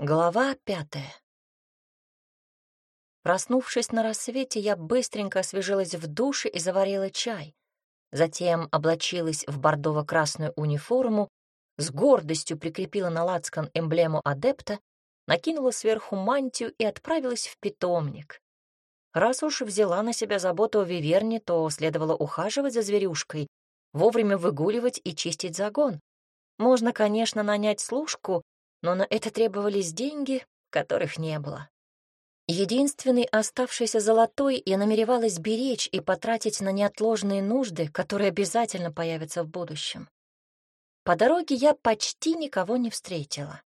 Глава пятая. Проснувшись на рассвете, я быстренько освежилась в душе и заварила чай. Затем облачилась в бордово-красную униформу, с гордостью прикрепила на лацкан эмблему адепта, накинула сверху мантию и отправилась в питомник. Раз уж взяла на себя заботу о Виверне, то следовало ухаживать за зверюшкой, вовремя выгуливать и чистить загон. Можно, конечно, нанять служку, но на это требовались деньги, которых не было. Единственный оставшийся золотой я намеревалась беречь и потратить на неотложные нужды, которые обязательно появятся в будущем. По дороге я почти никого не встретила.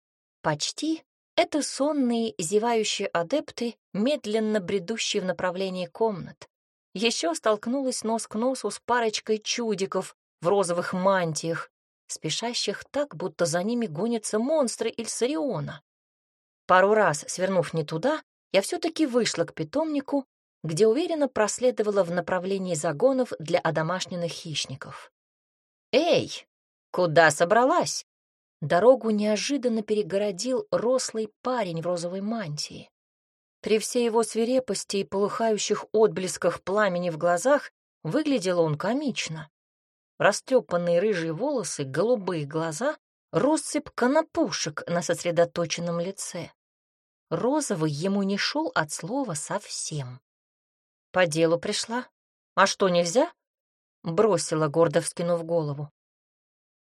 Почти — это сонные, зевающие адепты, медленно бредущие в направлении комнат. Еще столкнулась нос к носу с парочкой чудиков в розовых мантиях, спешащих так, будто за ними гонятся монстры Ильсариона. Пару раз, свернув не туда, я все-таки вышла к питомнику, где уверенно проследовала в направлении загонов для одомашненных хищников. «Эй, куда собралась?» Дорогу неожиданно перегородил рослый парень в розовой мантии. При всей его свирепости и полыхающих отблесках пламени в глазах выглядел он комично растрепанные рыжие волосы, голубые глаза, россыпь конопушек на сосредоточенном лице. Розовый ему не шел от слова совсем. По делу пришла. А что, нельзя? Бросила, гордо вскинув голову.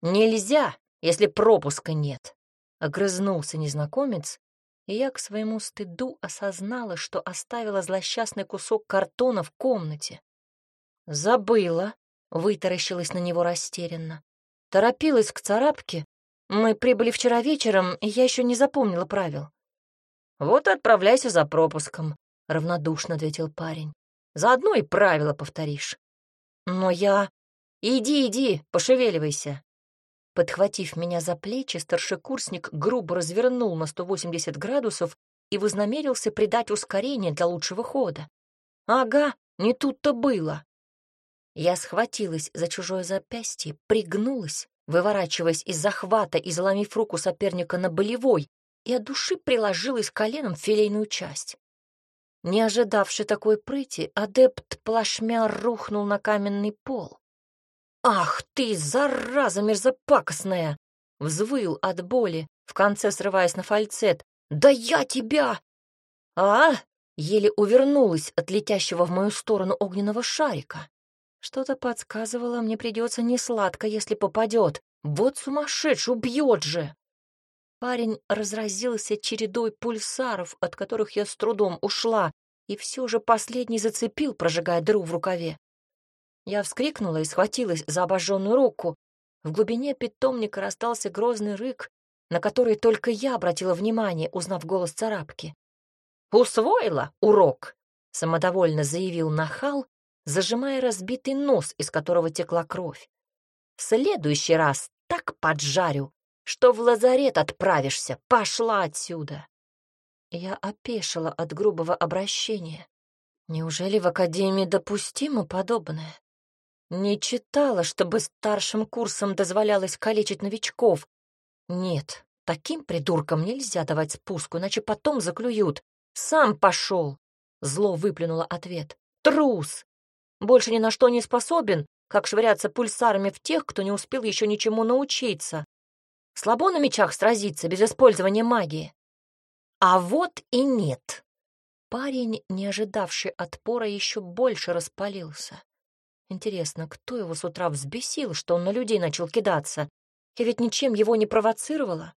Нельзя, если пропуска нет. Огрызнулся незнакомец, и я к своему стыду осознала, что оставила злосчастный кусок картона в комнате. Забыла, Вытаращилась на него растерянно. Торопилась к царапке. Мы прибыли вчера вечером, и я еще не запомнила правил. «Вот и отправляйся за пропуском», — равнодушно ответил парень. «Заодно и правила повторишь». «Но я...» «Иди, иди, пошевеливайся». Подхватив меня за плечи, старшекурсник грубо развернул на 180 градусов и вознамерился придать ускорение для лучшего хода. «Ага, не тут-то было. Я схватилась за чужое запястье, пригнулась, выворачиваясь из захвата и заломив руку соперника на болевой, и от души приложилась коленом в филейную часть. Не ожидавший такой прыти, адепт плашмя рухнул на каменный пол. «Ах ты, зараза мерзопакостная!» Взвыл от боли, в конце срываясь на фальцет. «Да я тебя!» «А?» Еле увернулась от летящего в мою сторону огненного шарика. Что-то подсказывало, мне придется несладко, если попадет. Вот сумасшедший, убьет же! Парень разразился чередой пульсаров, от которых я с трудом ушла, и все же последний зацепил, прожигая дыру в рукаве. Я вскрикнула и схватилась за обожженную руку. В глубине питомника расстался грозный рык, на который только я обратила внимание, узнав голос царапки. «Усвоила урок!» — самодовольно заявил нахал зажимая разбитый нос, из которого текла кровь. «В следующий раз так поджарю, что в лазарет отправишься. Пошла отсюда!» Я опешила от грубого обращения. Неужели в академии допустимо подобное? Не читала, чтобы старшим курсом дозволялось калечить новичков. Нет, таким придуркам нельзя давать спуску, иначе потом заклюют. Сам пошел. Зло выплюнуло ответ. Трус! Больше ни на что не способен, как швыряться пульсарами в тех, кто не успел еще ничему научиться. Слабо на мечах сразиться без использования магии. А вот и нет. Парень, не ожидавший отпора, еще больше распалился. Интересно, кто его с утра взбесил, что он на людей начал кидаться? Я ведь ничем его не провоцировала.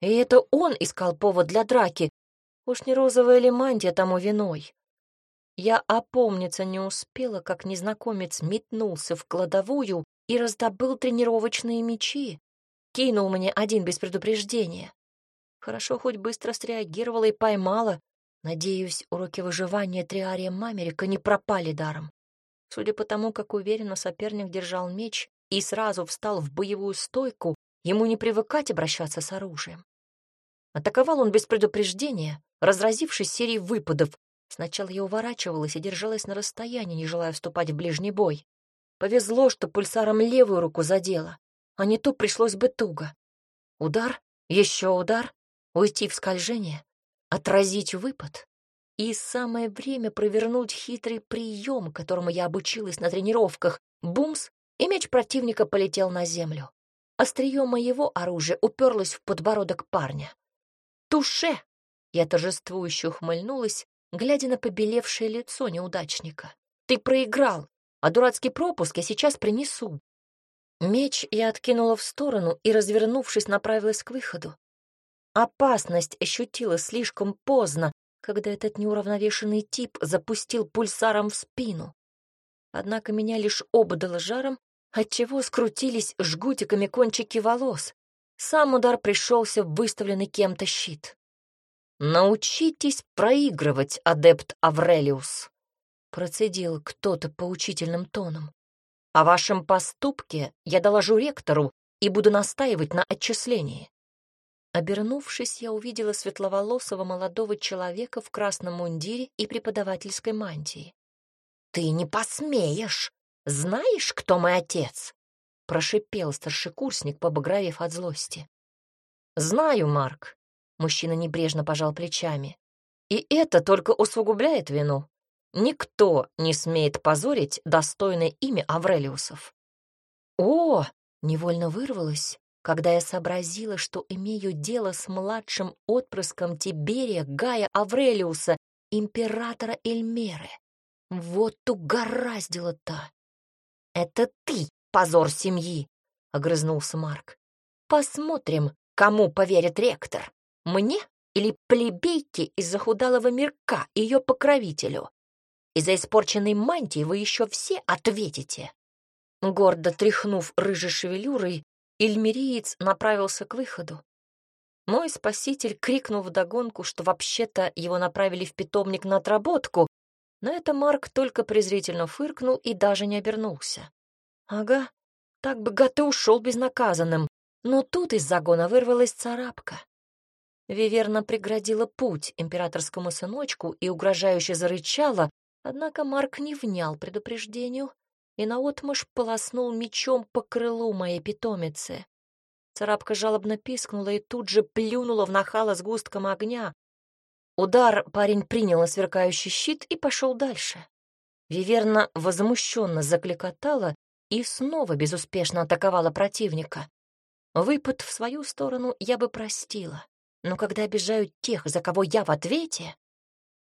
И это он искал повод для драки. Уж не розовая ли мантия тому виной? Я опомниться не успела, как незнакомец метнулся в кладовую и раздобыл тренировочные мечи. Кинул мне один без предупреждения. Хорошо, хоть быстро среагировала и поймала. Надеюсь, уроки выживания Триария Мамерика не пропали даром. Судя по тому, как уверенно соперник держал меч и сразу встал в боевую стойку, ему не привыкать обращаться с оружием. Атаковал он без предупреждения, разразившись серией выпадов, Сначала я уворачивалась и держалась на расстоянии, не желая вступать в ближний бой. Повезло, что пульсаром левую руку задела, а не то пришлось бы туго. Удар, еще удар. уйти в скольжение, отразить выпад и самое время провернуть хитрый прием, которому я обучилась на тренировках. Бумс, и меч противника полетел на землю. Острие моего оружия уперлось в подбородок парня. «Туше!» — я торжествующе ухмыльнулась, глядя на побелевшее лицо неудачника. «Ты проиграл, а дурацкий пропуск я сейчас принесу». Меч я откинула в сторону и, развернувшись, направилась к выходу. Опасность ощутила слишком поздно, когда этот неуравновешенный тип запустил пульсаром в спину. Однако меня лишь обдало жаром, отчего скрутились жгутиками кончики волос. Сам удар пришелся в выставленный кем-то щит. «Научитесь проигрывать, адепт Аврелиус», — процедил кто-то поучительным тоном. «О вашем поступке я доложу ректору и буду настаивать на отчислении». Обернувшись, я увидела светловолосого молодого человека в красном мундире и преподавательской мантии. «Ты не посмеешь! Знаешь, кто мой отец?» — прошипел старшекурсник, побагровев от злости. «Знаю, Марк», — мужчина небрежно пожал плечами. «И это только усугубляет вину. Никто не смеет позорить достойное имя Аврелиусов». «О!» — невольно вырвалось, когда я сообразила, что имею дело с младшим отпрыском Тиберия Гая Аврелиуса, императора Эльмеры. Вот угораздило-то! «Это ты, позор семьи!» — огрызнулся Марк. «Посмотрим, кому поверит ректор, мне или плебейке из захудалого мирка, ее покровителю. Из-за испорченной мантии вы еще все ответите». Гордо тряхнув рыжей шевелюрой, Ильмириец направился к выходу. Мой спаситель крикнул вдогонку, что вообще-то его направили в питомник на отработку, на это Марк только презрительно фыркнул и даже не обернулся. Ага, так бы гад и ушел безнаказанным, но тут из загона вырвалась царапка. Виверна преградила путь императорскому сыночку и угрожающе зарычала, однако Марк не внял предупреждению и наотмашь полоснул мечом по крылу моей питомицы. Царапка жалобно пискнула и тут же плюнула в нахала с густком огня. Удар парень принял на сверкающий щит и пошел дальше. Виверна возмущенно закликотала и снова безуспешно атаковала противника. Выпад в свою сторону я бы простила, но когда обижают тех, за кого я в ответе...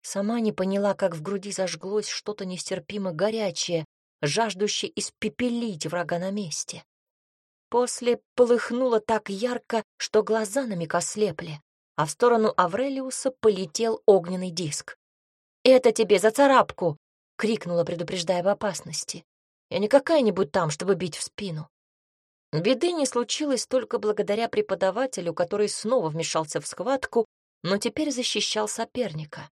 Сама не поняла, как в груди зажглось что-то нестерпимо горячее, жаждущий испепелить врага на месте. После полыхнуло так ярко, что глаза на миг ослепли, а в сторону Аврелиуса полетел огненный диск. «Это тебе за царапку!» — крикнула, предупреждая об опасности. «Я не какая-нибудь там, чтобы бить в спину». Беды не случилось только благодаря преподавателю, который снова вмешался в схватку, но теперь защищал соперника.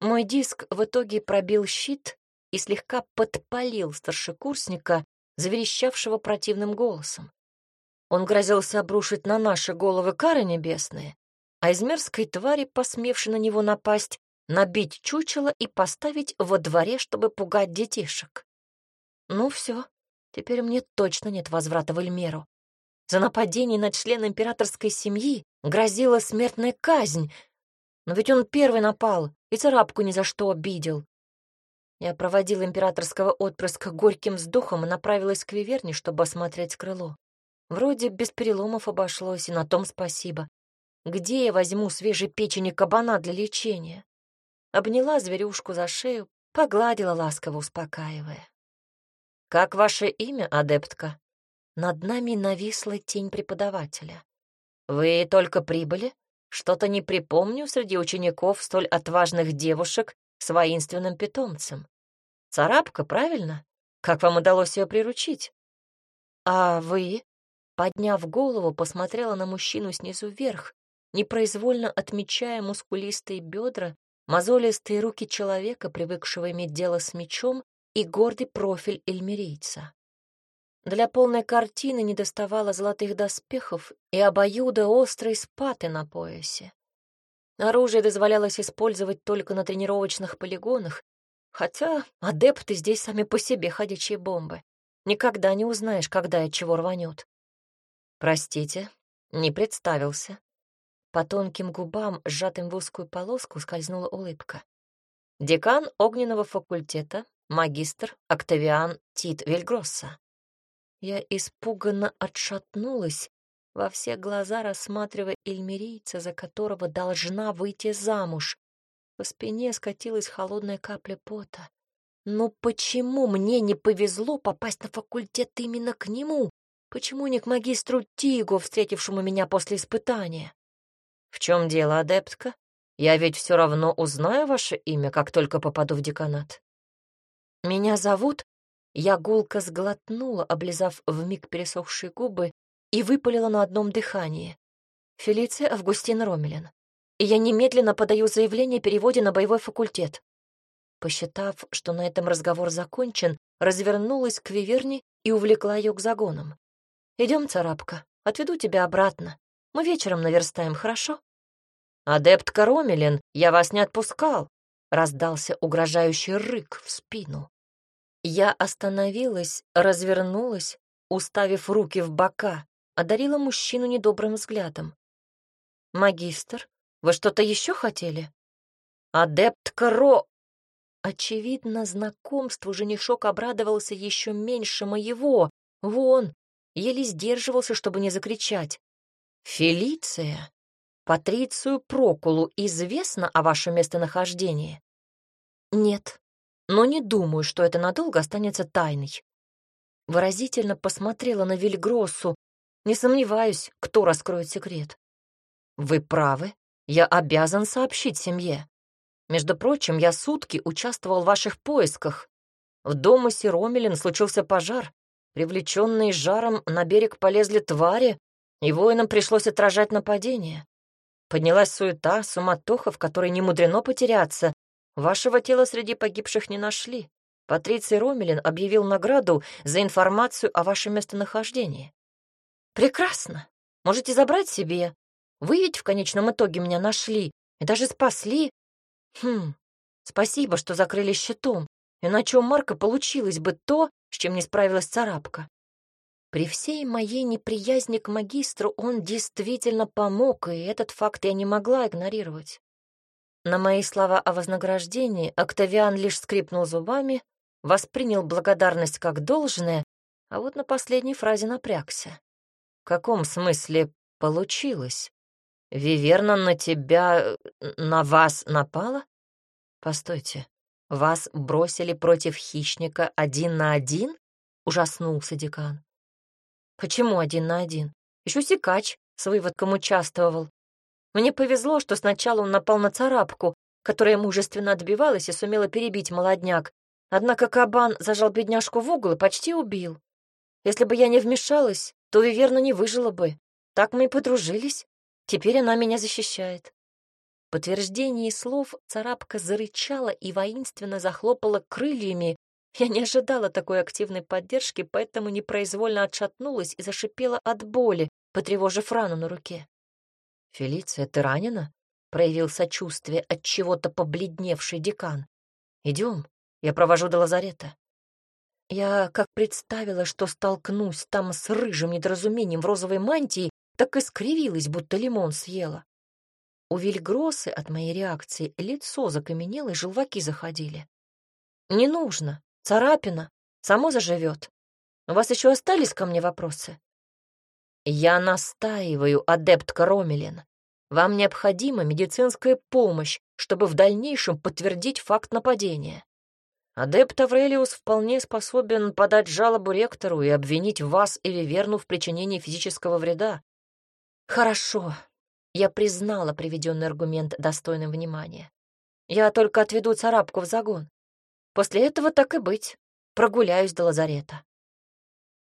Мой диск в итоге пробил щит и слегка подпалил старшекурсника, заверещавшего противным голосом. Он грозился обрушить на наши головы кары небесные, а из мерзкой твари, посмевшей на него напасть, набить чучело и поставить во дворе, чтобы пугать детишек. Ну все, теперь мне точно нет возврата в Эльмеру. За нападение на члена императорской семьи грозила смертная казнь, но ведь он первый напал и царапку ни за что обидел. Я проводила императорского отпрыска горьким вздохом и направилась к Виверне, чтобы осмотреть крыло. Вроде без переломов обошлось, и на том спасибо. Где я возьму свежей печени кабана для лечения? Обняла зверюшку за шею, погладила ласково, успокаивая. «Как ваше имя, адептка?» Над нами нависла тень преподавателя. «Вы только прибыли? Что-то не припомню среди учеников столь отважных девушек, с воинственным питомцем. Царапка, правильно? Как вам удалось ее приручить? А вы, подняв голову, посмотрела на мужчину снизу вверх, непроизвольно отмечая мускулистые бедра, мозолистые руки человека, привыкшего иметь дело с мечом, и гордый профиль эльмирийца. Для полной картины недоставало золотых доспехов и обоюда острой спаты на поясе. Оружие дозволялось использовать только на тренировочных полигонах, хотя адепты здесь сами по себе ходячие бомбы. Никогда не узнаешь, когда и чего рванет. Простите, не представился. По тонким губам, сжатым в узкую полоску, скользнула улыбка. Декан огненного факультета, магистр Октавиан Тит Вельгросса. Я испуганно отшатнулась, во все глаза рассматривая эльмирийца, за которого должна выйти замуж. По спине скатилась холодная капля пота. Ну почему мне не повезло попасть на факультет именно к нему? Почему не к магистру Тигу, встретившему меня после испытания? В чем дело, адептка? Я ведь все равно узнаю ваше имя, как только попаду в деканат. Меня зовут... Я гулко сглотнула, облизав вмиг пересохшие губы, и выпалила на одном дыхании. Фелиция Августин Ромелин. И я немедленно подаю заявление о переводе на боевой факультет. Посчитав, что на этом разговор закончен, развернулась к Виверне и увлекла ее к загонам. Идем, царапка, отведу тебя обратно. Мы вечером наверстаем, хорошо?» «Адепт Каромелин, я вас не отпускал!» — раздался угрожающий рык в спину. Я остановилась, развернулась, уставив руки в бока, одарила мужчину недобрым взглядом. «Магистр, вы что-то еще хотели?» «Адепт Каро...» Очевидно, знакомству женишок обрадовался еще меньше моего. Вон, еле сдерживался, чтобы не закричать. «Фелиция, Патрицию Прокулу известно о вашем местонахождении?» «Нет, но не думаю, что это надолго останется тайной». Выразительно посмотрела на Вильгроссу. Не сомневаюсь, кто раскроет секрет. «Вы правы, я обязан сообщить семье. Между прочим, я сутки участвовал в ваших поисках. В доме Ромелин случился пожар. Привлеченные жаром на берег полезли твари, и воинам пришлось отражать нападение. Поднялась суета, суматоха, в которой не мудрено потеряться. Вашего тела среди погибших не нашли. Патриций Ромелин объявил награду за информацию о вашем местонахождении. Прекрасно. Можете забрать себе. Вы ведь в конечном итоге меня нашли и даже спасли. Хм, спасибо, что закрыли щитом, иначе у Марка получилось бы то, с чем не справилась царапка. При всей моей неприязни к магистру он действительно помог, и этот факт я не могла игнорировать. На мои слова о вознаграждении Октавиан лишь скрипнул зубами, воспринял благодарность как должное, а вот на последней фразе напрягся. В каком смысле получилось? Виверна на тебя, на вас напала? Постойте, вас бросили против хищника один на один? Ужаснулся декан. Почему один на один? Еще Сикач с выводком участвовал. Мне повезло, что сначала он напал на царапку, которая мужественно отбивалась и сумела перебить молодняк. Однако кабан зажал бедняжку в угол и почти убил. Если бы я не вмешалась, то Виверна не выжила бы. Так мы и подружились. Теперь она меня защищает. В подтверждении слов царапка зарычала и воинственно захлопала крыльями, я не ожидала такой активной поддержки, поэтому непроизвольно отшатнулась и зашипела от боли, потревожив рану на руке. «Фелиция, ты ранена?» — проявил сочувствие от чего-то побледневший декан. «Идем, я провожу до лазарета». Я как представила, что столкнусь там с рыжим недоразумением в розовой мантии, так и скривилась, будто лимон съела. У Вильгросы от моей реакции лицо закаменело и желваки заходили. «Не нужно», Царапина. Само заживет. У вас еще остались ко мне вопросы? Я настаиваю, адептка Ромелин. Вам необходима медицинская помощь, чтобы в дальнейшем подтвердить факт нападения. Адепт Аврелиус вполне способен подать жалобу ректору и обвинить вас или Верну в причинении физического вреда. Хорошо. Я признала приведенный аргумент достойным внимания. Я только отведу царапку в загон. После этого так и быть, прогуляюсь до лазарета.